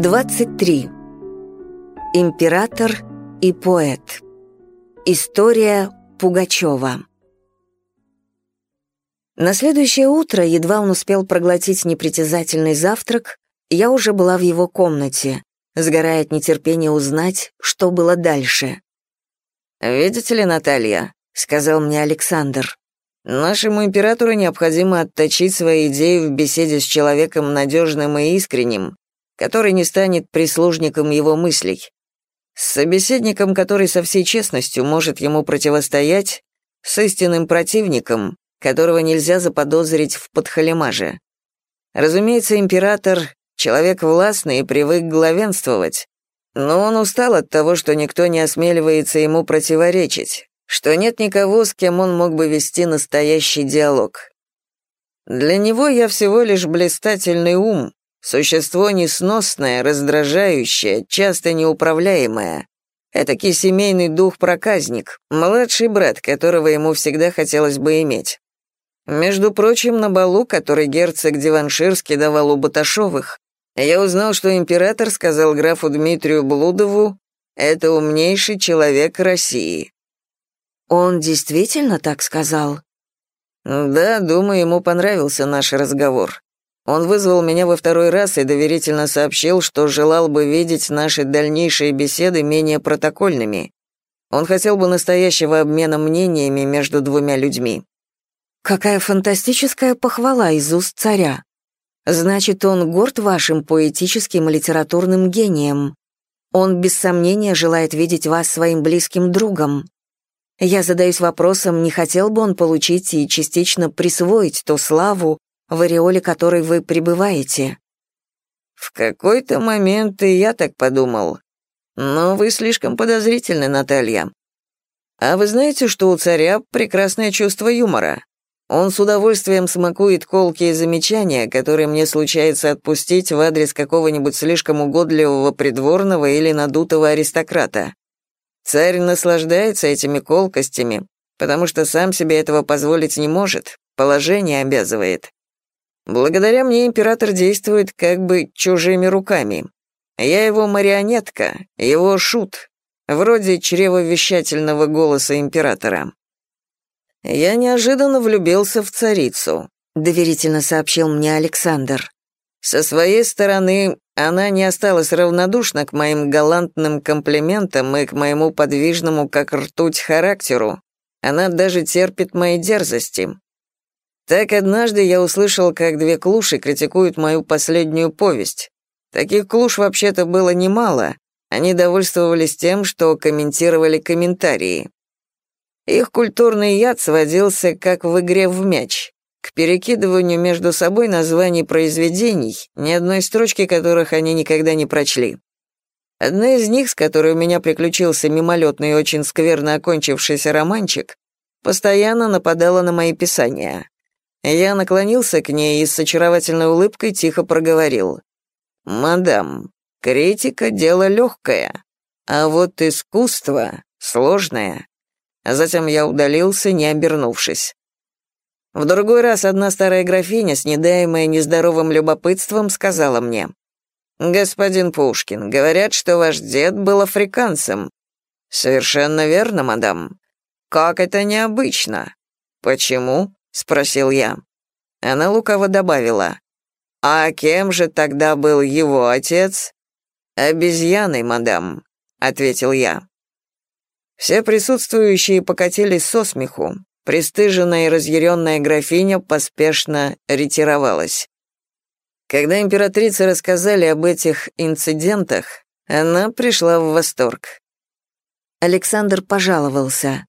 23. Император и поэт. История Пугачева. На следующее утро, едва он успел проглотить непритязательный завтрак, я уже была в его комнате, сгорая от нетерпения узнать, что было дальше. «Видите ли, Наталья», — сказал мне Александр, «нашему императору необходимо отточить свои идеи в беседе с человеком надежным и искренним, который не станет прислужником его мыслей. С собеседником, который со всей честностью может ему противостоять, с истинным противником, которого нельзя заподозрить в подхалимаже. Разумеется, император — человек властный и привык главенствовать, но он устал от того, что никто не осмеливается ему противоречить, что нет никого, с кем он мог бы вести настоящий диалог. Для него я всего лишь блистательный ум, Существо несносное, раздражающее, часто неуправляемое. Этакий семейный дух-проказник, младший брат, которого ему всегда хотелось бы иметь. Между прочим, на балу, который герцог Диванширский давал у Баташовых, я узнал, что император сказал графу Дмитрию Блудову «Это умнейший человек России». Он действительно так сказал? Да, думаю, ему понравился наш разговор. Он вызвал меня во второй раз и доверительно сообщил, что желал бы видеть наши дальнейшие беседы менее протокольными. Он хотел бы настоящего обмена мнениями между двумя людьми. Какая фантастическая похвала из уст царя. Значит, он горд вашим поэтическим и литературным гением. Он без сомнения желает видеть вас своим близким другом. Я задаюсь вопросом, не хотел бы он получить и частично присвоить ту славу, в ореоле которой вы пребываете. В какой-то момент и я так подумал. Но вы слишком подозрительны, Наталья. А вы знаете, что у царя прекрасное чувство юмора? Он с удовольствием смакует колки и замечания, которые мне случается отпустить в адрес какого-нибудь слишком угодливого придворного или надутого аристократа. Царь наслаждается этими колкостями, потому что сам себе этого позволить не может, положение обязывает. Благодаря мне император действует как бы чужими руками. Я его марионетка, его шут, вроде чревовещательного голоса императора. Я неожиданно влюбился в царицу, доверительно сообщил мне Александр. Со своей стороны, она не осталась равнодушна к моим галантным комплиментам и к моему подвижному, как ртуть, характеру. Она даже терпит мои дерзости. Так однажды я услышал, как две клуши критикуют мою последнюю повесть. Таких клуш вообще-то было немало. Они довольствовались тем, что комментировали комментарии. Их культурный яд сводился, как в игре в мяч, к перекидыванию между собой названий произведений, ни одной строчки которых они никогда не прочли. Одна из них, с которой у меня приключился мимолетный и очень скверно окончившийся романчик, постоянно нападала на мои писания. Я наклонился к ней и с очаровательной улыбкой тихо проговорил. «Мадам, критика — дело легкое, а вот искусство — сложное». А затем я удалился, не обернувшись. В другой раз одна старая графиня, с недаемой нездоровым любопытством, сказала мне, «Господин Пушкин, говорят, что ваш дед был африканцем». «Совершенно верно, мадам. Как это необычно. Почему?» — спросил я. Она лукаво добавила. «А кем же тогда был его отец?» «Обезьяной, мадам», — ответил я. Все присутствующие покатились со смеху. Престыженная и разъяренная графиня поспешно ретировалась. Когда императрице рассказали об этих инцидентах, она пришла в восторг. Александр пожаловался.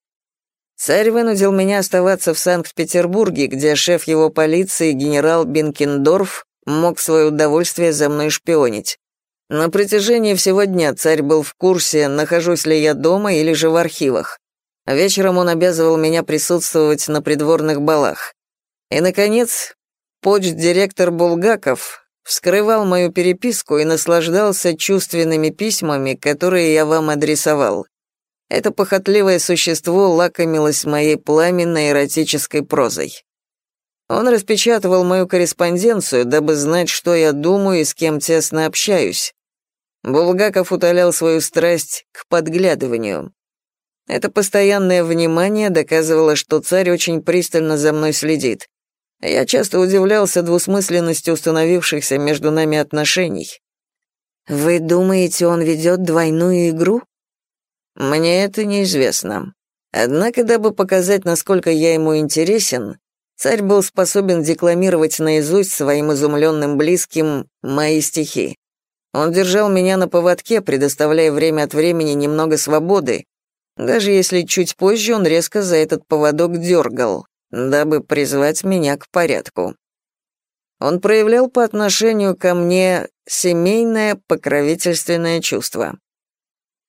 Царь вынудил меня оставаться в Санкт-Петербурге, где шеф его полиции, генерал Бенкендорф, мог свое удовольствие за мной шпионить. На протяжении всего дня царь был в курсе, нахожусь ли я дома или же в архивах. Вечером он обязывал меня присутствовать на придворных балах. И, наконец, почт-директор Булгаков вскрывал мою переписку и наслаждался чувственными письмами, которые я вам адресовал. Это похотливое существо лакомилось моей пламенной эротической прозой. Он распечатывал мою корреспонденцию, дабы знать, что я думаю и с кем тесно общаюсь. Булгаков утолял свою страсть к подглядыванию. Это постоянное внимание доказывало, что царь очень пристально за мной следит. Я часто удивлялся двусмысленности установившихся между нами отношений. «Вы думаете, он ведет двойную игру?» «Мне это неизвестно. Однако, дабы показать, насколько я ему интересен, царь был способен декламировать наизусть своим изумленным близким мои стихи. Он держал меня на поводке, предоставляя время от времени немного свободы, даже если чуть позже он резко за этот поводок дергал, дабы призвать меня к порядку. Он проявлял по отношению ко мне семейное покровительственное чувство.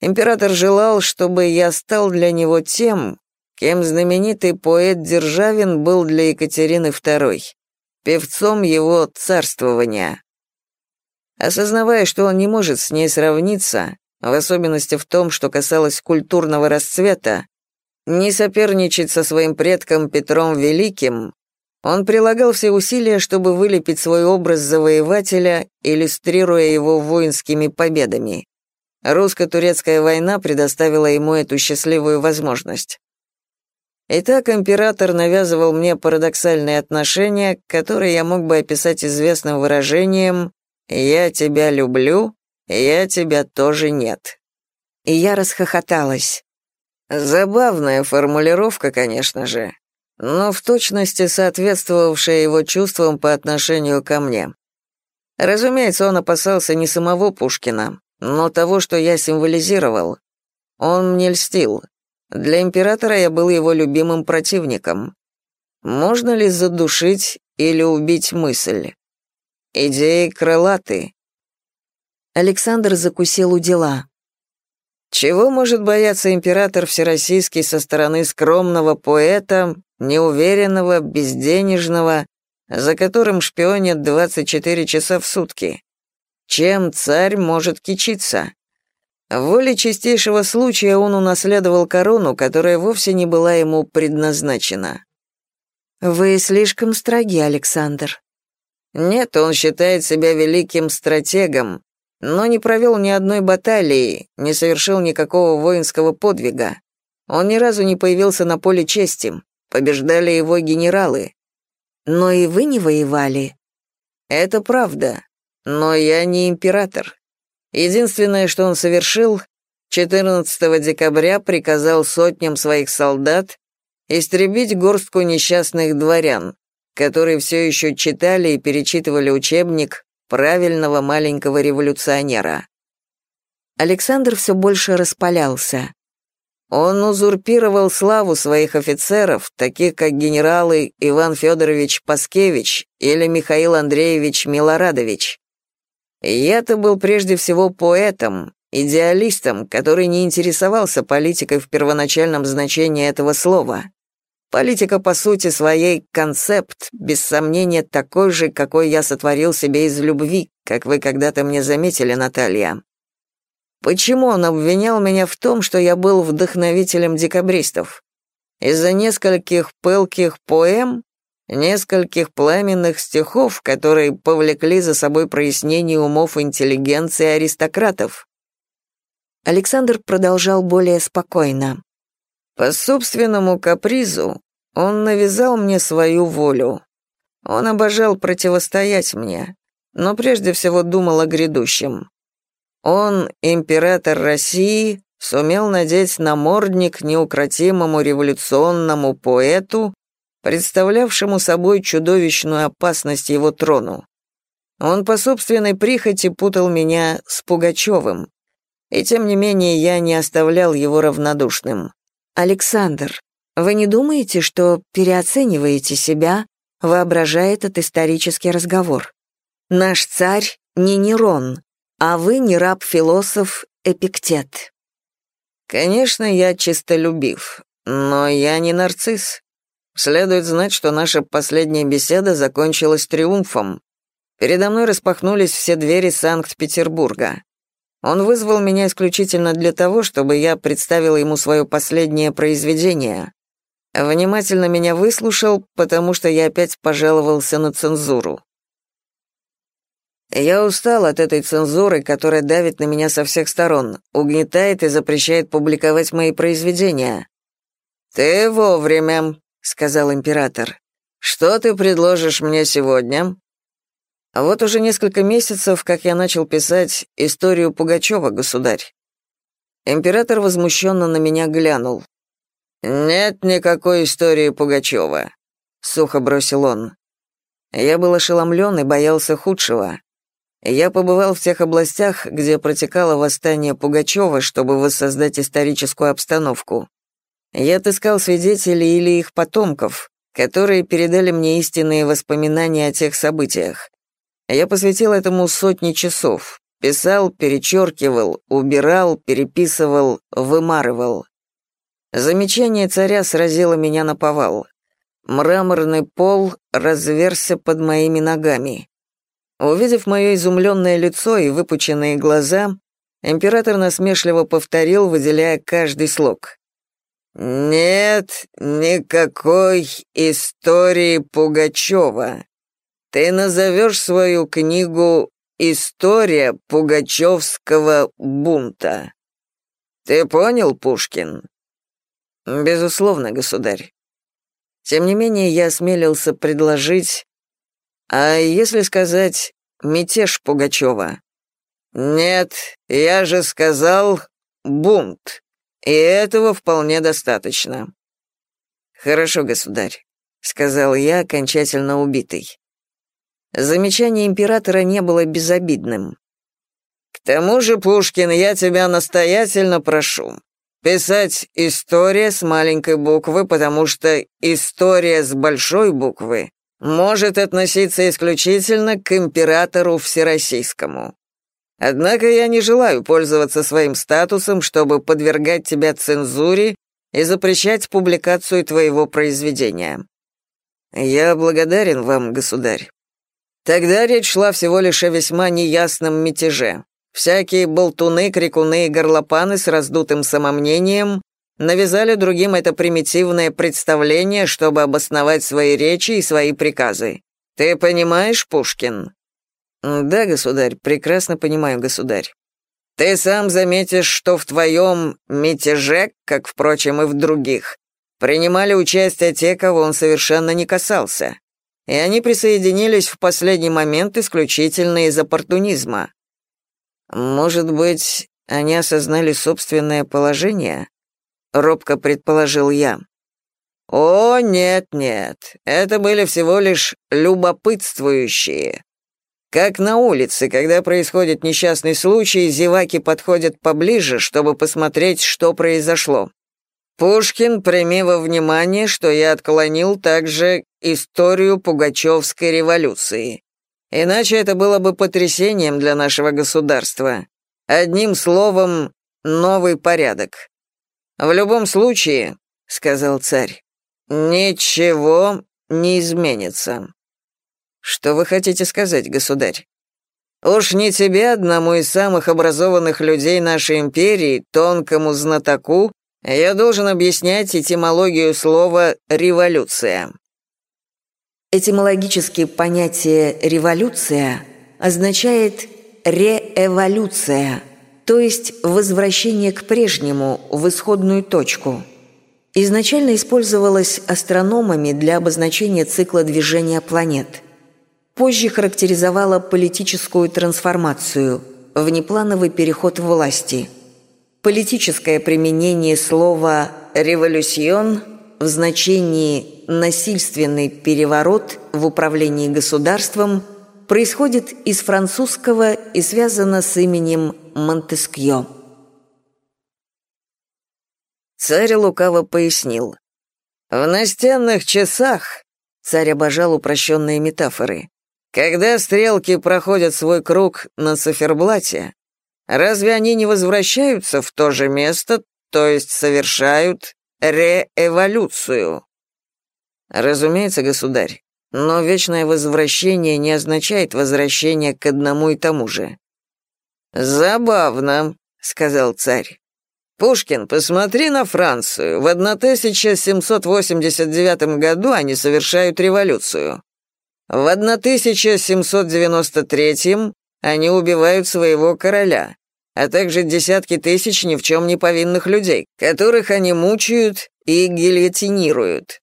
Император желал, чтобы я стал для него тем, кем знаменитый поэт Державин был для Екатерины II, певцом его царствования. Осознавая, что он не может с ней сравниться, в особенности в том, что касалось культурного расцвета, не соперничать со своим предком Петром Великим, он прилагал все усилия, чтобы вылепить свой образ завоевателя, иллюстрируя его воинскими победами. Русско-турецкая война предоставила ему эту счастливую возможность. Итак, император навязывал мне парадоксальные отношения, которые я мог бы описать известным выражением «я тебя люблю, я тебя тоже нет». И я расхохоталась. Забавная формулировка, конечно же, но в точности соответствовавшая его чувствам по отношению ко мне. Разумеется, он опасался не самого Пушкина, но того, что я символизировал. Он мне льстил. Для императора я был его любимым противником. Можно ли задушить или убить мысль? Идеи крылаты. Александр закусил у дела. Чего может бояться император Всероссийский со стороны скромного поэта, неуверенного, безденежного, за которым шпионят 24 часа в сутки? Чем царь может кичиться? В воле чистейшего случая он унаследовал корону, которая вовсе не была ему предназначена. «Вы слишком строги, Александр». Нет, он считает себя великим стратегом, но не провел ни одной баталии, не совершил никакого воинского подвига. Он ни разу не появился на поле чести, побеждали его генералы. Но и вы не воевали. Это правда, но я не император. Единственное, что он совершил, 14 декабря приказал сотням своих солдат истребить горстку несчастных дворян, которые все еще читали и перечитывали учебник правильного маленького революционера. Александр все больше распалялся. Он узурпировал славу своих офицеров, таких как генералы Иван Федорович Паскевич или Михаил Андреевич Милорадович. Я-то был прежде всего поэтом, идеалистом, который не интересовался политикой в первоначальном значении этого слова. Политика по сути своей концепт, без сомнения такой же, какой я сотворил себе из любви, как вы когда-то мне заметили, Наталья. Почему он обвинял меня в том, что я был вдохновителем декабристов? Из-за нескольких пылких поэм, нескольких пламенных стихов, которые повлекли за собой прояснение умов интеллигенции аристократов. Александр продолжал более спокойно. По собственному капризу он навязал мне свою волю. Он обожал противостоять мне, но прежде всего думал о грядущем. Он, император России, сумел надеть намордник неукротимому революционному поэту, представлявшему собой чудовищную опасность его трону. Он по собственной прихоти путал меня с Пугачевым, и тем не менее я не оставлял его равнодушным. «Александр, вы не думаете, что переоцениваете себя, воображая этот исторический разговор? Наш царь не Нерон, а вы не раб-философ Эпиктет». «Конечно, я чистолюбив, но я не нарцисс. Следует знать, что наша последняя беседа закончилась триумфом. Передо мной распахнулись все двери Санкт-Петербурга. Он вызвал меня исключительно для того, чтобы я представила ему свое последнее произведение. Внимательно меня выслушал, потому что я опять пожаловался на цензуру. Я устал от этой цензуры, которая давит на меня со всех сторон, угнетает и запрещает публиковать мои произведения. Ты вовремя, сказал император. Что ты предложишь мне сегодня? А вот уже несколько месяцев, как я начал писать историю Пугачева, государь. Император возмущенно на меня глянул. «Нет никакой истории Пугачева», — сухо бросил он. Я был ошеломлен и боялся худшего. Я побывал в тех областях, где протекало восстание Пугачева, чтобы воссоздать историческую обстановку. Я отыскал свидетелей или их потомков, которые передали мне истинные воспоминания о тех событиях. Я посвятил этому сотни часов. Писал, перечеркивал, убирал, переписывал, вымарывал. Замечание царя сразило меня на повал. Мраморный пол разверся под моими ногами. Увидев мое изумленное лицо и выпученные глаза, император насмешливо повторил, выделяя каждый слог. «Нет никакой истории Пугачева. Ты назовешь свою книгу «История пугачевского бунта». Ты понял, Пушкин?» «Безусловно, государь. Тем не менее, я осмелился предложить а если сказать «мятеж Пугачева»? Нет, я же сказал «бунт», и этого вполне достаточно. Хорошо, государь, сказал я, окончательно убитый. Замечание императора не было безобидным. К тому же, Пушкин, я тебя настоятельно прошу писать «история» с маленькой буквы, потому что «история» с большой буквы может относиться исключительно к императору всероссийскому. Однако я не желаю пользоваться своим статусом, чтобы подвергать тебя цензуре и запрещать публикацию твоего произведения. Я благодарен вам, государь. Тогда речь шла всего лишь о весьма неясном мятеже. Всякие болтуны, крикуны и горлопаны с раздутым самомнением навязали другим это примитивное представление, чтобы обосновать свои речи и свои приказы. Ты понимаешь, Пушкин? Да, государь, прекрасно понимаю, государь. Ты сам заметишь, что в твоем мятеже, как, впрочем, и в других, принимали участие те, кого он совершенно не касался. И они присоединились в последний момент исключительно из оппортунизма. Может быть, они осознали собственное положение? робко предположил я. О, нет, нет. Это были всего лишь любопытствующие. Как на улице, когда происходит несчастный случай, зеваки подходят поближе, чтобы посмотреть, что произошло. Пушкин, прими во внимание, что я отклонил также историю Пугачевской революции. Иначе это было бы потрясением для нашего государства. Одним словом, новый порядок. «В любом случае», — сказал царь, — «ничего не изменится». «Что вы хотите сказать, государь?» «Уж не тебе, одному из самых образованных людей нашей империи, тонкому знатоку, я должен объяснять этимологию слова «революция». Этимологически понятие «революция» означает «реэволюция», то есть возвращение к прежнему, в исходную точку. Изначально использовалось астрономами для обозначения цикла движения планет. Позже характеризовала политическую трансформацию, внеплановый переход власти. Политическое применение слова «революцион» в значении «насильственный переворот в управлении государством» происходит из французского и связано с именем Монтескьё. Царь лукаво пояснил. «В настенных часах...» Царь обожал упрощенные метафоры. «Когда стрелки проходят свой круг на циферблате, разве они не возвращаются в то же место, то есть совершают реэволюцию?» «Разумеется, государь, но вечное возвращение не означает возвращение к одному и тому же. «Забавно», — сказал царь. «Пушкин, посмотри на Францию. В 1789 году они совершают революцию. В 1793 они убивают своего короля, а также десятки тысяч ни в чем не повинных людей, которых они мучают и гильотинируют.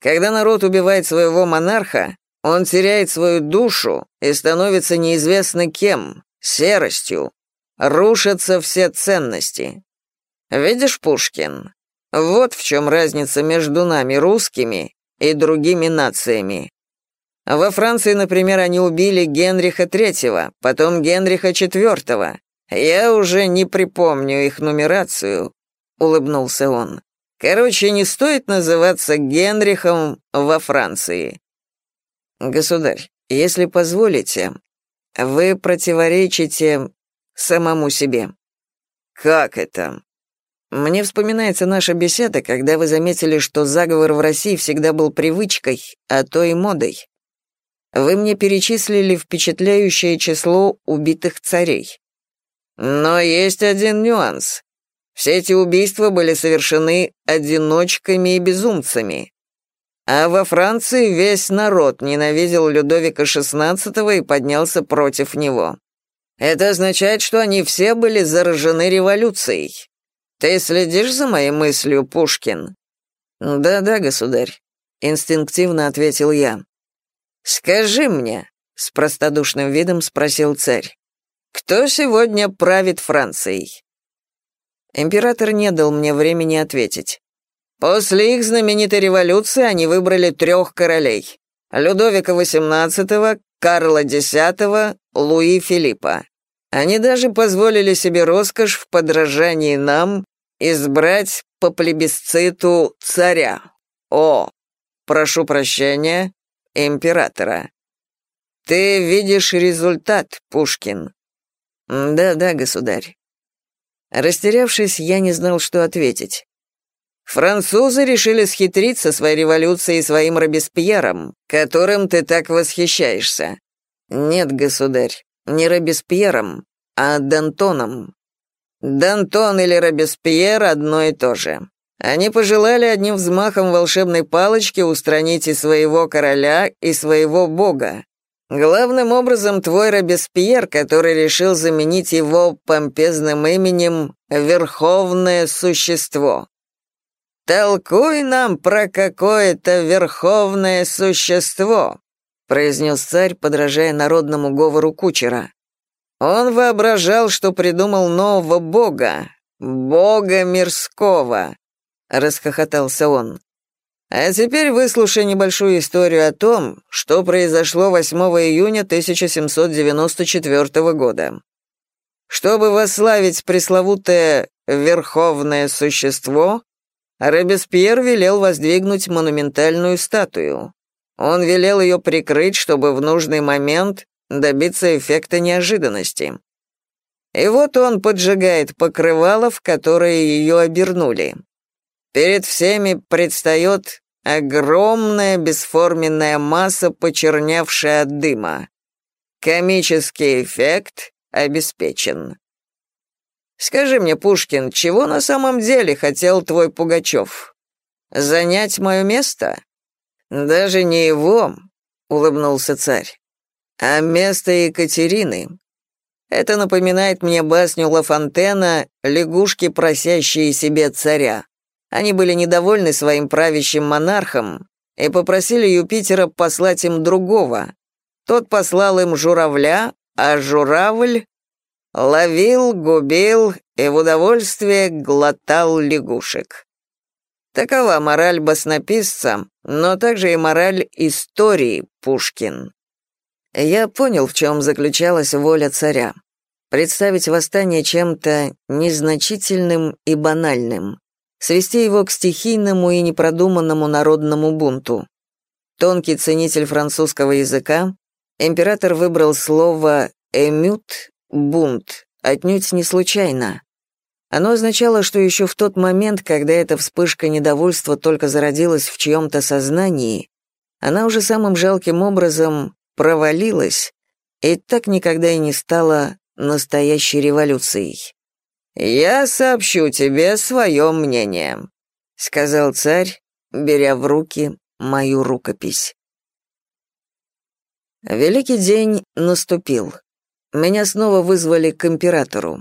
Когда народ убивает своего монарха, он теряет свою душу и становится неизвестно кем, серостью. Рушатся все ценности. Видишь, Пушкин, вот в чем разница между нами, русскими, и другими нациями. Во Франции, например, они убили Генриха III, потом Генриха IV. Я уже не припомню их нумерацию, улыбнулся он. Короче, не стоит называться Генрихом во Франции. Государь, если позволите, вы противоречите самому себе. Как это? Мне вспоминается наша беседа, когда вы заметили, что заговор в России всегда был привычкой, а то и модой. Вы мне перечислили впечатляющее число убитых царей. Но есть один нюанс. Все эти убийства были совершены одиночками и безумцами. А во Франции весь народ ненавидел Людовика XVI и поднялся против него. Это означает, что они все были заражены революцией. Ты следишь за моей мыслью, Пушкин? Да-да, государь, инстинктивно ответил я. Скажи мне, с простодушным видом спросил царь. Кто сегодня правит Францией? Император не дал мне времени ответить. После их знаменитой революции они выбрали трех королей. Людовика XVIII, Карла X, Луи Филиппа. Они даже позволили себе роскошь в подражании нам избрать по плебисциту царя. О, прошу прощения, императора. Ты видишь результат, Пушкин. Да-да, государь. Растерявшись, я не знал, что ответить. Французы решили схитрить со своей революцией и своим Робеспьером, которым ты так восхищаешься. Нет, государь, не Робеспьером, а Д'Антоном. Д'Антон или Робеспьер одно и то же. Они пожелали одним взмахом волшебной палочки устранить и своего короля, и своего бога. Главным образом твой Робеспьер, который решил заменить его помпезным именем «Верховное существо». «Толкуй нам про какое-то верховное существо», произнес царь, подражая народному говору кучера. Он воображал, что придумал нового бога, бога мирского, расхохотался он. А теперь выслушай небольшую историю о том, что произошло 8 июня 1794 года. Чтобы восславить пресловутое «верховное существо», Робеспьер велел воздвигнуть монументальную статую. Он велел ее прикрыть, чтобы в нужный момент добиться эффекта неожиданности. И вот он поджигает покрывало, в которые ее обернули. Перед всеми предстает огромная бесформенная масса, почернявшая от дыма. Комический эффект обеспечен. Скажи мне, Пушкин, чего на самом деле хотел твой Пугачев? Занять мое место? Даже не его, улыбнулся царь, а место Екатерины. Это напоминает мне басню Ла Фонтена «Лягушки, просящие себе царя». Они были недовольны своим правящим монархом и попросили Юпитера послать им другого. Тот послал им журавля, а журавль ловил, губил и в удовольствие глотал лягушек. Такова мораль баснописца, но также и мораль истории Пушкин. Я понял, в чем заключалась воля царя. Представить восстание чем-то незначительным и банальным свести его к стихийному и непродуманному народному бунту. Тонкий ценитель французского языка, император выбрал слово «эмют» — «бунт», отнюдь не случайно. Оно означало, что еще в тот момент, когда эта вспышка недовольства только зародилась в чьем-то сознании, она уже самым жалким образом провалилась и так никогда и не стала настоящей революцией. «Я сообщу тебе свое мнение», — сказал царь, беря в руки мою рукопись. Великий день наступил. меня снова вызвали к императору.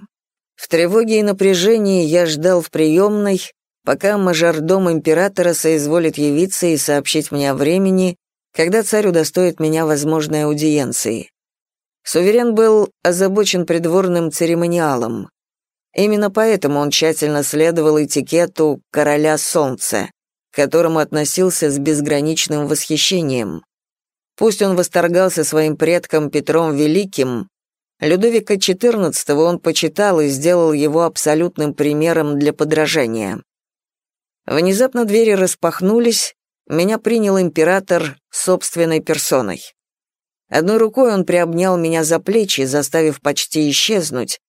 В тревоге и напряжении я ждал в приемной, пока мажордом императора соизволит явиться и сообщить мне о времени, когда царь удостоит меня возможной аудиенции. Суверен был озабочен придворным церемониалом. Именно поэтому он тщательно следовал этикету «короля солнца», к которому относился с безграничным восхищением. Пусть он восторгался своим предком Петром Великим, Людовика XIV он почитал и сделал его абсолютным примером для подражания. Внезапно двери распахнулись, меня принял император собственной персоной. Одной рукой он приобнял меня за плечи, заставив почти исчезнуть,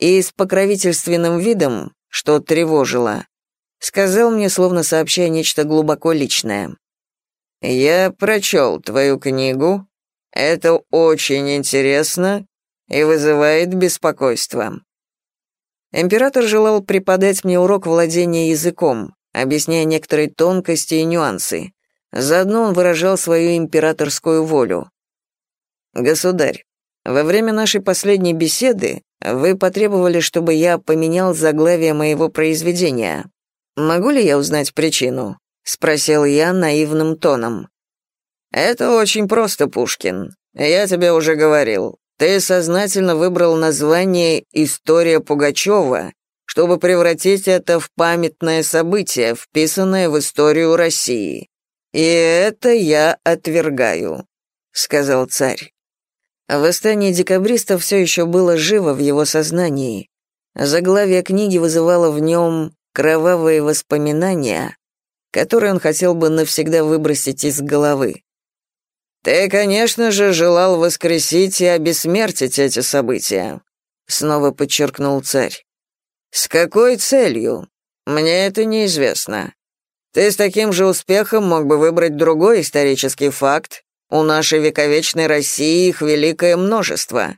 и с покровительственным видом, что тревожило, сказал мне, словно сообщая нечто глубоко личное. «Я прочел твою книгу. Это очень интересно и вызывает беспокойство». Император желал преподать мне урок владения языком, объясняя некоторые тонкости и нюансы. Заодно он выражал свою императорскую волю. «Государь, во время нашей последней беседы вы потребовали, чтобы я поменял заглавие моего произведения. Могу ли я узнать причину?» — спросил я наивным тоном. «Это очень просто, Пушкин. Я тебе уже говорил. Ты сознательно выбрал название «История Пугачева», чтобы превратить это в памятное событие, вписанное в историю России. И это я отвергаю», — сказал царь. Восстание декабристов все еще было живо в его сознании. Заглавие книги вызывало в нем кровавые воспоминания, которые он хотел бы навсегда выбросить из головы. «Ты, конечно же, желал воскресить и обессмертить эти события», — снова подчеркнул царь. «С какой целью? Мне это неизвестно. Ты с таким же успехом мог бы выбрать другой исторический факт. У нашей вековечной России их великое множество.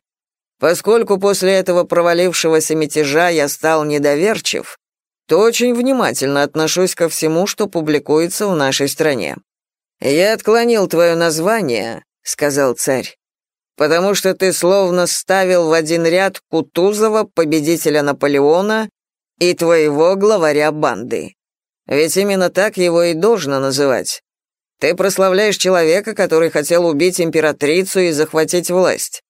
Поскольку после этого провалившегося мятежа я стал недоверчив, то очень внимательно отношусь ко всему, что публикуется в нашей стране. Я отклонил твое название, сказал царь, потому что ты словно ставил в один ряд Кутузова, победителя Наполеона, и твоего главаря банды. Ведь именно так его и должно называть. Ты прославляешь человека, который хотел убить императрицу и захватить власть.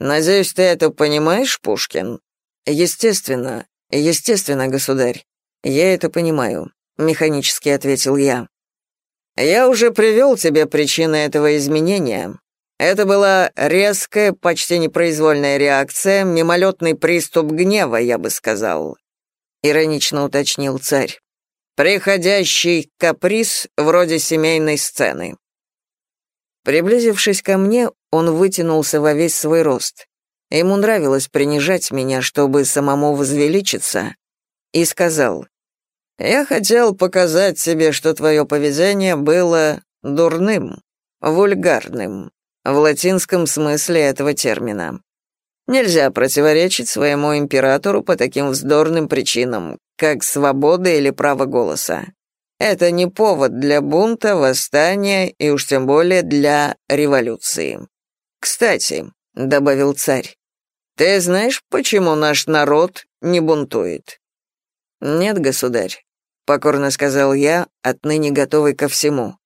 Надеюсь, ты это понимаешь, Пушкин? Естественно, естественно, государь. Я это понимаю, механически ответил я. Я уже привел тебе причины этого изменения. Это была резкая, почти непроизвольная реакция, мимолетный приступ гнева, я бы сказал», — иронично уточнил царь. «Приходящий каприз вроде семейной сцены». Приблизившись ко мне, он вытянулся во весь свой рост. Ему нравилось принижать меня, чтобы самому возвеличиться, и сказал, «Я хотел показать тебе, что твое поведение было дурным, вульгарным в латинском смысле этого термина. Нельзя противоречить своему императору по таким вздорным причинам, как свобода или право голоса. Это не повод для бунта, восстания и уж тем более для революции. Кстати, — добавил царь, — ты знаешь, почему наш народ не бунтует? Нет, государь, — покорно сказал я, отныне готовый ко всему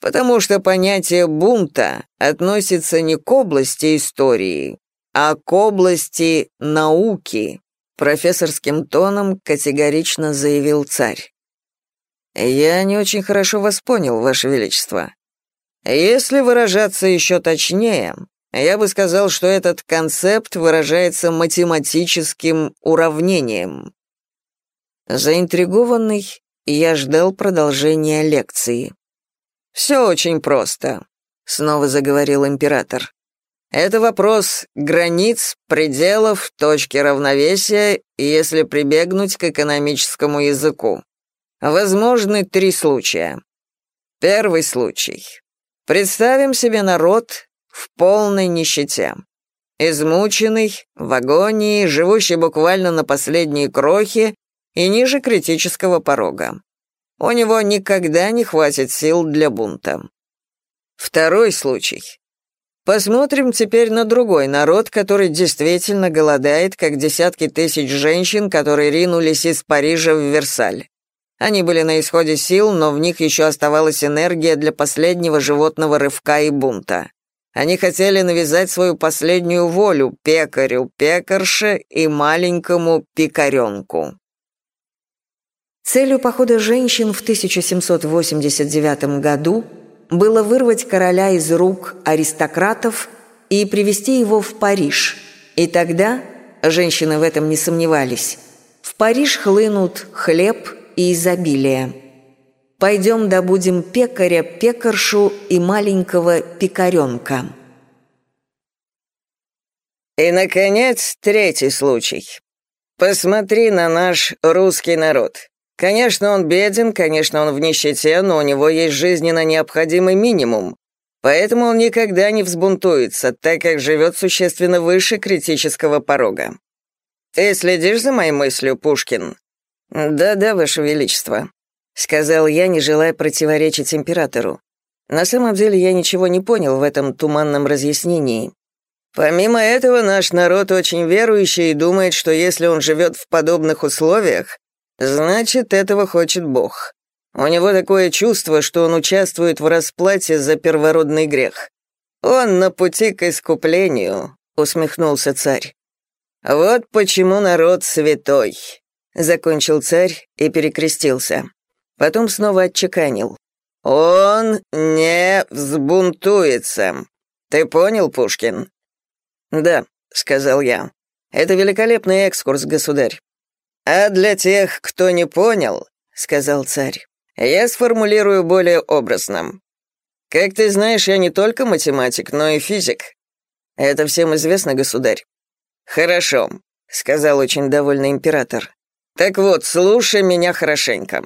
потому что понятие бунта относится не к области истории, а к области науки, профессорским тоном категорично заявил царь. Я не очень хорошо вас понял, ваше величество. Если выражаться еще точнее, я бы сказал, что этот концепт выражается математическим уравнением. Заинтригованный, я ждал продолжения лекции. «Все очень просто», — снова заговорил император. «Это вопрос границ, пределов, точки равновесия, если прибегнуть к экономическому языку. Возможны три случая. Первый случай. Представим себе народ в полной нищете. Измученный, в агонии, живущий буквально на последние крохи и ниже критического порога у него никогда не хватит сил для бунта. Второй случай. Посмотрим теперь на другой народ, который действительно голодает, как десятки тысяч женщин, которые ринулись из Парижа в Версаль. Они были на исходе сил, но в них еще оставалась энергия для последнего животного рывка и бунта. Они хотели навязать свою последнюю волю пекарю, пекарше и маленькому пекаренку. Целью похода женщин в 1789 году было вырвать короля из рук аристократов и привести его в Париж. И тогда, женщины в этом не сомневались, в Париж хлынут хлеб и изобилие. Пойдем добудем пекаря, пекаршу и маленького пекаренка. И, наконец, третий случай. Посмотри на наш русский народ. Конечно, он беден, конечно, он в нищете, но у него есть жизненно необходимый минимум. Поэтому он никогда не взбунтуется, так как живет существенно выше критического порога. Ты следишь за моей мыслью, Пушкин? Да-да, Ваше Величество, сказал я, не желая противоречить императору. На самом деле я ничего не понял в этом туманном разъяснении. Помимо этого, наш народ очень верующий и думает, что если он живет в подобных условиях, Значит, этого хочет Бог. У него такое чувство, что он участвует в расплате за первородный грех. Он на пути к искуплению, усмехнулся царь. Вот почему народ святой, закончил царь и перекрестился. Потом снова отчеканил. Он не взбунтуется. Ты понял, Пушкин? Да, сказал я. Это великолепный экскурс, государь. «А для тех, кто не понял», — сказал царь, — «я сформулирую более образно. Как ты знаешь, я не только математик, но и физик. Это всем известно, государь». «Хорошо», — сказал очень довольный император. «Так вот, слушай меня хорошенько.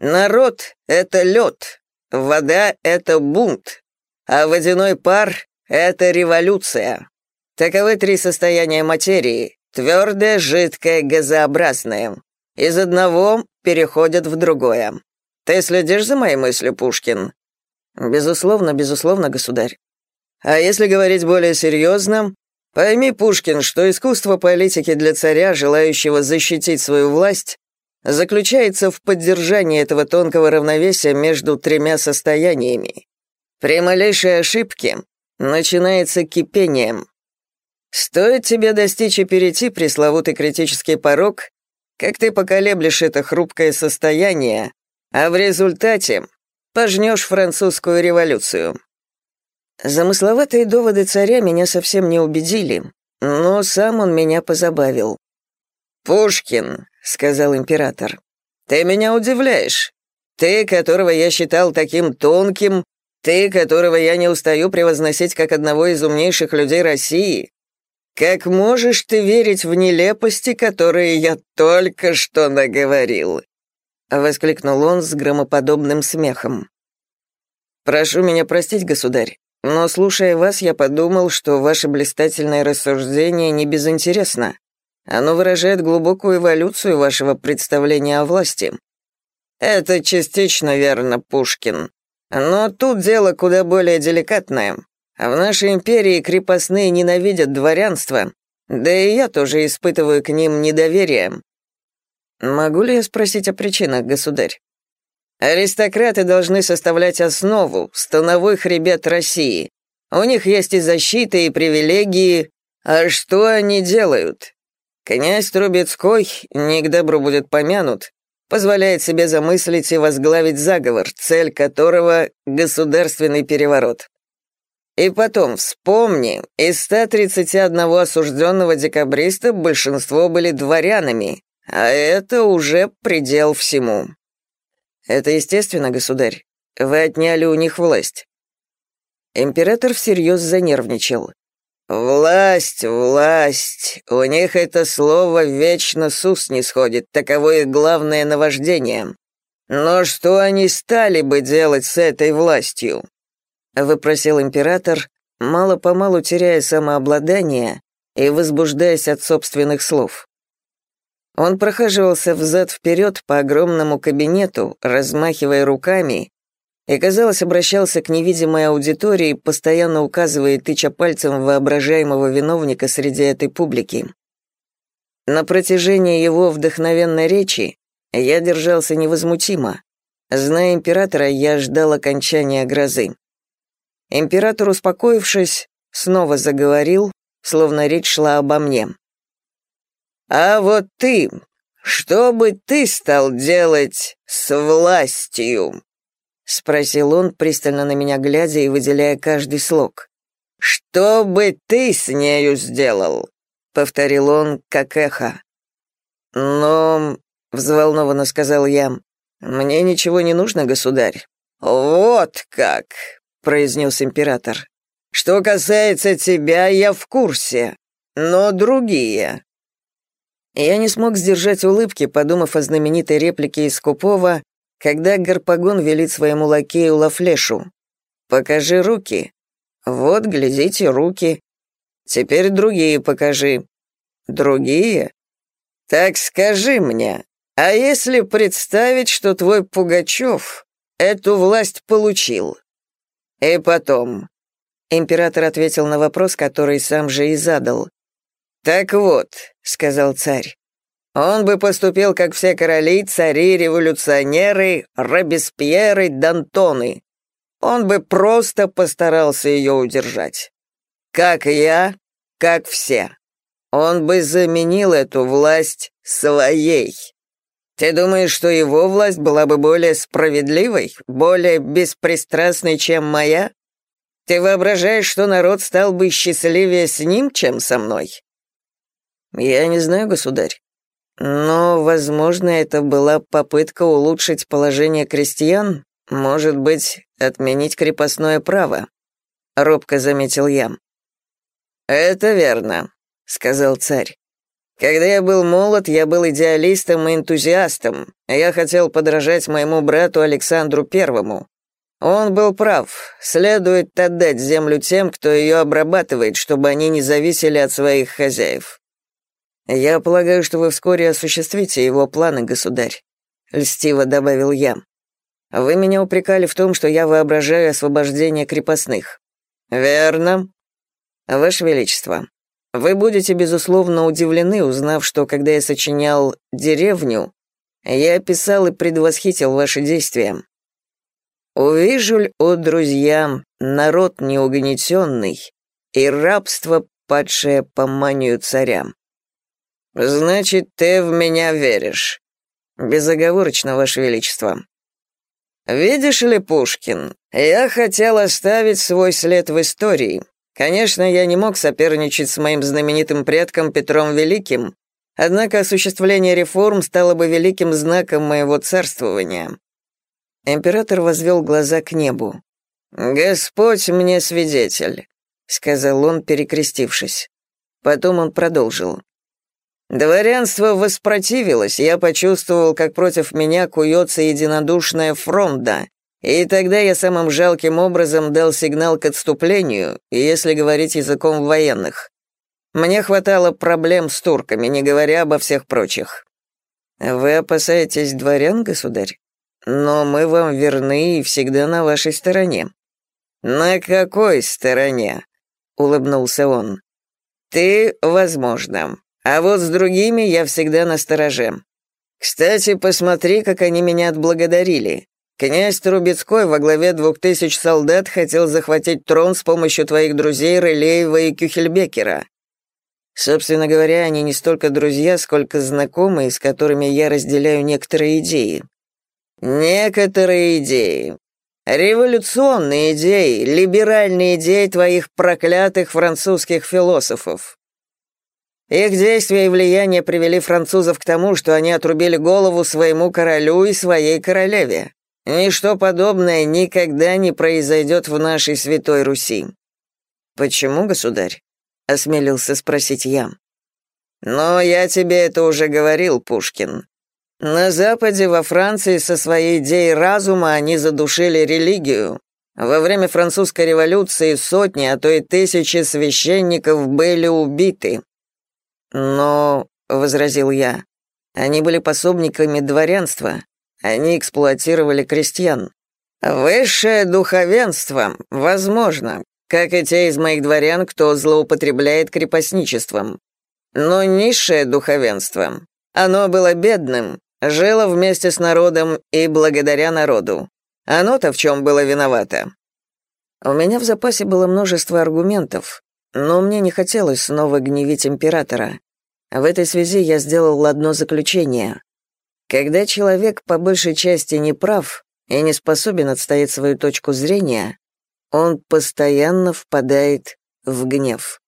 Народ — это лед, вода — это бунт, а водяной пар — это революция. Таковы три состояния материи, Твердое, жидкое, газообразное. Из одного переходят в другое. Ты следишь за моей мыслью, Пушкин? Безусловно, безусловно, государь. А если говорить более серьезно, пойми, Пушкин, что искусство политики для царя, желающего защитить свою власть, заключается в поддержании этого тонкого равновесия между тремя состояниями. При малейшей ошибке начинается кипением, Стоит тебе достичь и перейти пресловутый критический порог, как ты поколеблешь это хрупкое состояние, а в результате пожнешь французскую революцию. Замысловатые доводы царя меня совсем не убедили, но сам он меня позабавил. «Пушкин», — сказал император, — «ты меня удивляешь. Ты, которого я считал таким тонким, ты, которого я не устаю превозносить как одного из умнейших людей России, «Как можешь ты верить в нелепости, которые я только что наговорил?» — воскликнул он с громоподобным смехом. «Прошу меня простить, государь, но, слушая вас, я подумал, что ваше блистательное рассуждение не безинтересно. Оно выражает глубокую эволюцию вашего представления о власти». «Это частично верно, Пушкин. Но тут дело куда более деликатное. А в нашей империи крепостные ненавидят дворянство, да и я тоже испытываю к ним недоверие. Могу ли я спросить о причинах, государь? Аристократы должны составлять основу, становой хребет России. У них есть и защита, и привилегии. А что они делают? Князь Трубецкой, не к добру будет помянут, позволяет себе замыслить и возглавить заговор, цель которого — государственный переворот. И потом, вспомни, из 131 осужденного декабриста большинство были дворянами, а это уже предел всему. Это естественно, государь. Вы отняли у них власть. Император всерьез занервничал. «Власть, власть. У них это слово вечно с уст не сходит, таково их главное наваждение. Но что они стали бы делать с этой властью? — выпросил император, мало-помалу теряя самообладание и возбуждаясь от собственных слов. Он прохаживался взад-вперед по огромному кабинету, размахивая руками, и, казалось, обращался к невидимой аудитории, постоянно указывая и тыча пальцем воображаемого виновника среди этой публики. На протяжении его вдохновенной речи я держался невозмутимо. Зная императора, я ждал окончания грозы. Император, успокоившись, снова заговорил, словно речь шла обо мне. «А вот ты, что бы ты стал делать с властью?» — спросил он, пристально на меня глядя и выделяя каждый слог. «Что бы ты с нею сделал?» — повторил он, как эхо. «Но...» — взволнованно сказал я. «Мне ничего не нужно, государь». «Вот как!» — произнес император. «Что касается тебя, я в курсе, но другие...» Я не смог сдержать улыбки, подумав о знаменитой реплике из Купова когда Гарпагон велит своему лакею Лафлешу «Покажи руки». «Вот, глядите, руки. Теперь другие покажи». «Другие?» «Так скажи мне, а если представить, что твой Пугачев эту власть получил?» «И потом...» Император ответил на вопрос, который сам же и задал. «Так вот», — сказал царь, он бы поступил, как все короли, цари, революционеры, Робеспьеры, Д'Антоны. Он бы просто постарался ее удержать. Как я, как все. Он бы заменил эту власть своей. Ты думаешь, что его власть была бы более справедливой, более беспристрастной, чем моя? Ты воображаешь, что народ стал бы счастливее с ним, чем со мной? Я не знаю, государь. Но, возможно, это была попытка улучшить положение крестьян, может быть, отменить крепостное право, робко заметил я. Это верно, сказал царь. Когда я был молод, я был идеалистом и энтузиастом. Я хотел подражать моему брату Александру Первому. Он был прав. Следует отдать землю тем, кто ее обрабатывает, чтобы они не зависели от своих хозяев. «Я полагаю, что вы вскоре осуществите его планы, государь», — льстиво добавил я. «Вы меня упрекали в том, что я воображаю освобождение крепостных». «Верно». «Ваше Величество, вы будете, безусловно, удивлены, узнав, что, когда я сочинял «Деревню», я описал и предвосхитил ваши действия. «Увижу ль, о друзья, народ неугнетенный и рабство, падшее по манию царям. «Значит, ты в меня веришь?» «Безоговорочно, Ваше Величество». «Видишь ли, Пушкин, я хотел оставить свой след в истории. Конечно, я не мог соперничать с моим знаменитым предком Петром Великим, однако осуществление реформ стало бы великим знаком моего царствования». Император возвел глаза к небу. «Господь мне свидетель», — сказал он, перекрестившись. Потом он продолжил. Дворянство воспротивилось, я почувствовал, как против меня куется единодушная фронта, и тогда я самым жалким образом дал сигнал к отступлению, если говорить языком военных. Мне хватало проблем с турками, не говоря обо всех прочих. Вы опасаетесь дворян, государь? Но мы вам верны и всегда на вашей стороне. На какой стороне? улыбнулся он. Ты, возможно, а вот с другими я всегда на стороже. Кстати, посмотри, как они меня отблагодарили. Князь Трубецкой во главе двух тысяч солдат хотел захватить трон с помощью твоих друзей Рылеева и Кюхельбекера. Собственно говоря, они не столько друзья, сколько знакомые, с которыми я разделяю некоторые идеи. Некоторые идеи. Революционные идеи, либеральные идеи твоих проклятых французских философов. Их действия и влияние привели французов к тому, что они отрубили голову своему королю и своей королеве. Ничто подобное никогда не произойдет в нашей святой Руси. Почему, государь? осмелился спросить я. Но я тебе это уже говорил, Пушкин. На Западе, во Франции, со своей идеей разума они задушили религию. Во время французской революции сотни, а то и тысячи священников были убиты. «Но», — возразил я, — «они были пособниками дворянства, они эксплуатировали крестьян. «Высшее духовенство, возможно, как и те из моих дворян, кто злоупотребляет крепостничеством. Но низшее духовенство, оно было бедным, жило вместе с народом и благодаря народу. Оно-то в чем было виновато?» У меня в запасе было множество аргументов, но мне не хотелось снова гневить императора. В этой связи я сделал одно заключение. Когда человек по большей части не прав и не способен отстоять свою точку зрения, он постоянно впадает в гнев.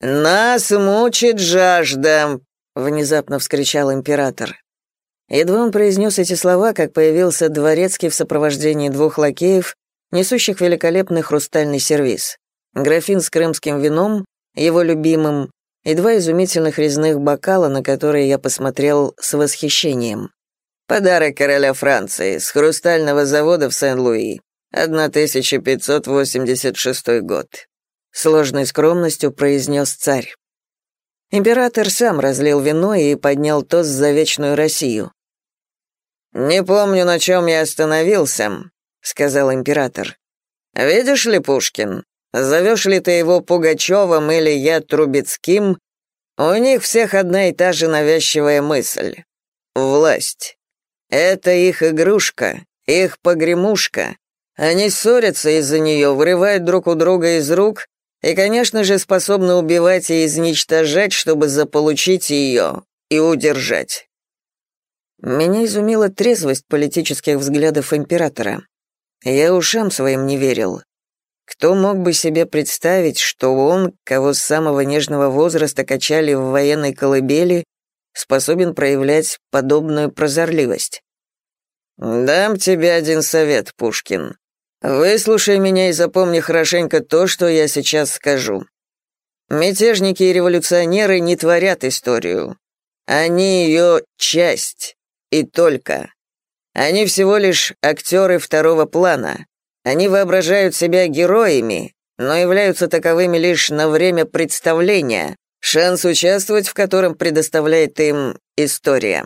«Нас мучит жажда!» — внезапно вскричал император. Едва он произнес эти слова, как появился дворецкий в сопровождении двух лакеев, несущих великолепный хрустальный сервиз. Графин с крымским вином, его любимым, и два изумительных резных бокала, на которые я посмотрел с восхищением. Подарок короля Франции с хрустального завода в Сен-Луи, 1586 год. Сложной скромностью произнес царь. Император сам разлил вино и поднял тост за вечную Россию. «Не помню, на чем я остановился», — сказал император. «Видишь ли, Пушкин, Зовешь ли ты его Пугачевым или я Трубецким, у них всех одна и та же навязчивая мысль. Власть. Это их игрушка, их погремушка. Они ссорятся из-за нее, вырывают друг у друга из рук и, конечно же, способны убивать и изничтожать, чтобы заполучить ее и удержать. Меня изумила трезвость политических взглядов императора. Я ушам своим не верил. Кто мог бы себе представить, что он, кого с самого нежного возраста качали в военной колыбели, способен проявлять подобную прозорливость? «Дам тебе один совет, Пушкин. Выслушай меня и запомни хорошенько то, что я сейчас скажу. Мятежники и революционеры не творят историю. Они ее часть, и только. Они всего лишь актеры второго плана. Они воображают себя героями, но являются таковыми лишь на время представления, шанс участвовать в котором предоставляет им история.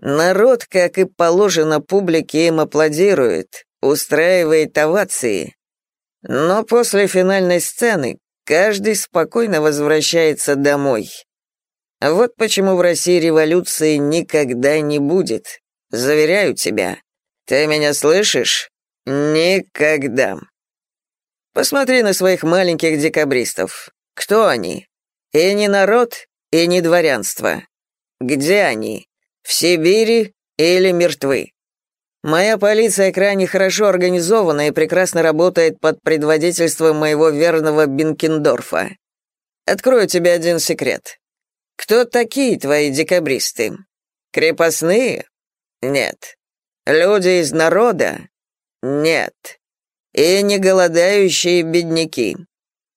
Народ, как и положено публике, им аплодирует, устраивает овации. Но после финальной сцены каждый спокойно возвращается домой. Вот почему в России революции никогда не будет. Заверяю тебя. Ты меня слышишь? Никогда. Посмотри на своих маленьких декабристов. Кто они? И не народ, и не дворянство. Где они? В Сибири или мертвы? Моя полиция крайне хорошо организована и прекрасно работает под предводительством моего верного Бенкендорфа. Открою тебе один секрет. Кто такие твои декабристы? Крепостные? Нет. Люди из народа? Нет. И не голодающие бедняки.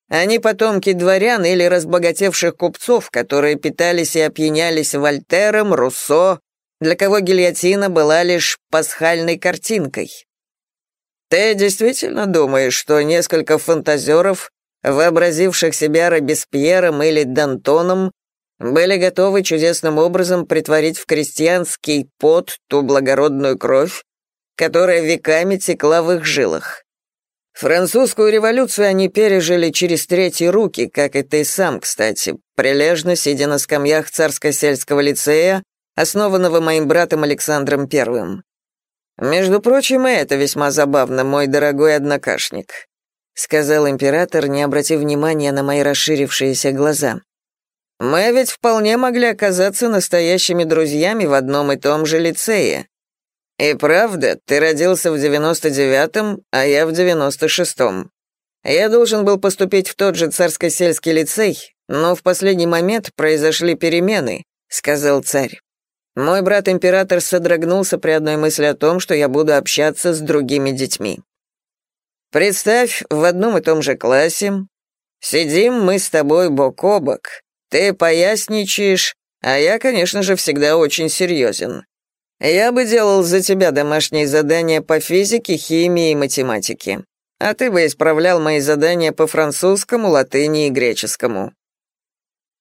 Они потомки дворян или разбогатевших купцов, которые питались и опьянялись Вольтером, Руссо, для кого гильотина была лишь пасхальной картинкой. Ты действительно думаешь, что несколько фантазеров, вообразивших себя Робеспьером или Д'Антоном, были готовы чудесным образом притворить в крестьянский пот ту благородную кровь, которая веками текла в их жилах. Французскую революцию они пережили через третьи руки, как и ты сам, кстати, прилежно сидя на скамьях царско-сельского лицея, основанного моим братом Александром Первым. Между прочим, и это весьма забавно, мой дорогой однокашник, сказал император, не обратив внимания на мои расширившиеся глаза. Мы ведь вполне могли оказаться настоящими друзьями в одном и том же лицее. «И правда, ты родился в 99-м, а я в 96-м. Я должен был поступить в тот же царско-сельский лицей, но в последний момент произошли перемены», — сказал царь. Мой брат-император содрогнулся при одной мысли о том, что я буду общаться с другими детьми. Представь, в одном и том же классе сидим мы с тобой бок о бок. Ты поясничаешь, а я, конечно же, всегда очень серьезен. Я бы делал за тебя домашние задания по физике, химии и математике, а ты бы исправлял мои задания по французскому, латыни и греческому.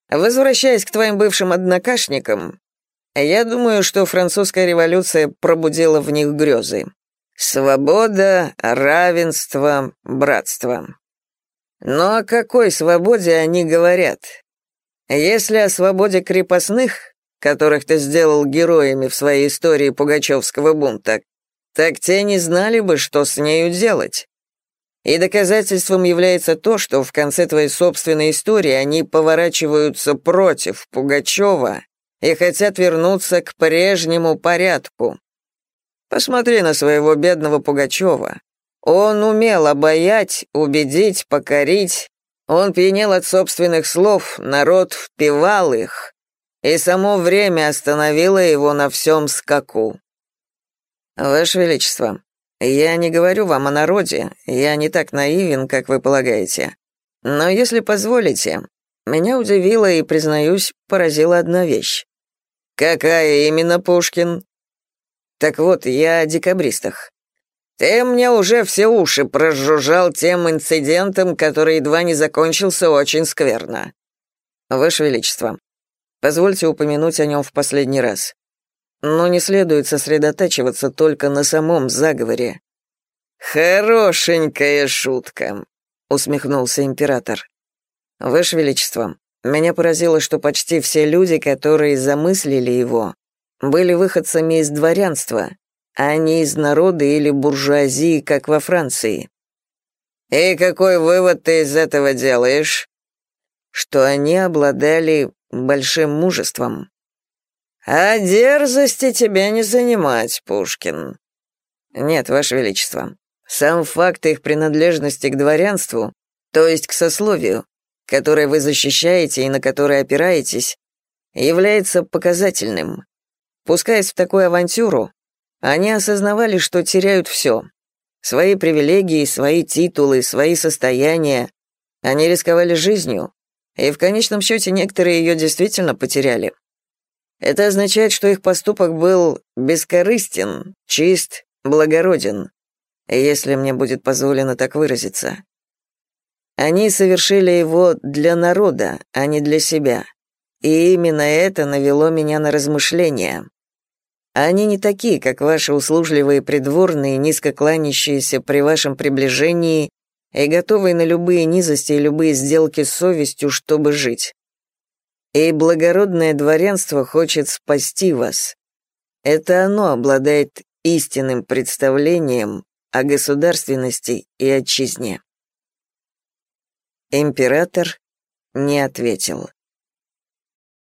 Возвращаясь к твоим бывшим однокашникам, я думаю, что французская революция пробудила в них грезы. Свобода, равенство, братство. Но о какой свободе они говорят? Если о свободе крепостных, которых ты сделал героями в своей истории Пугачевского бунта, так те не знали бы, что с нею делать. И доказательством является то, что в конце твоей собственной истории они поворачиваются против Пугачева и хотят вернуться к прежнему порядку. Посмотри на своего бедного Пугачева. Он умел обаять, убедить, покорить. Он пьянел от собственных слов, народ впивал их, и само время остановило его на всем скаку. Ваше Величество, я не говорю вам о народе, я не так наивен, как вы полагаете. Но если позволите, меня удивила и, признаюсь, поразила одна вещь. Какая именно, Пушкин? Так вот, я о декабристах. Ты мне уже все уши прожужжал тем инцидентом, который едва не закончился очень скверно. Ваше Величество, позвольте упомянуть о нем в последний раз. Но не следует сосредотачиваться только на самом заговоре. Хорошенькая шутка, усмехнулся император. Ваше Величество, меня поразило, что почти все люди, которые замыслили его, были выходцами из дворянства, а не из народа или буржуазии, как во Франции. И какой вывод ты из этого делаешь? Что они обладали большим мужеством. А дерзости тебя не занимать, Пушкин. Нет, Ваше Величество. Сам факт их принадлежности к дворянству, то есть к сословию, которое вы защищаете и на которое опираетесь, является показательным. Пускаясь в такую авантюру, они осознавали, что теряют все. Свои привилегии, свои титулы, свои состояния. Они рисковали жизнью, и в конечном счете некоторые ее действительно потеряли. Это означает, что их поступок был бескорыстен, чист, благороден, если мне будет позволено так выразиться. Они совершили его для народа, а не для себя. И именно это навело меня на размышления. Они не такие, как ваши услужливые придворные, низко кланящиеся при вашем приближении и готовые на любые низости и любые сделки с совестью, чтобы жить. И благородное дворянство хочет спасти вас. Это оно обладает истинным представлением о государственности и отчизне. Император не ответил.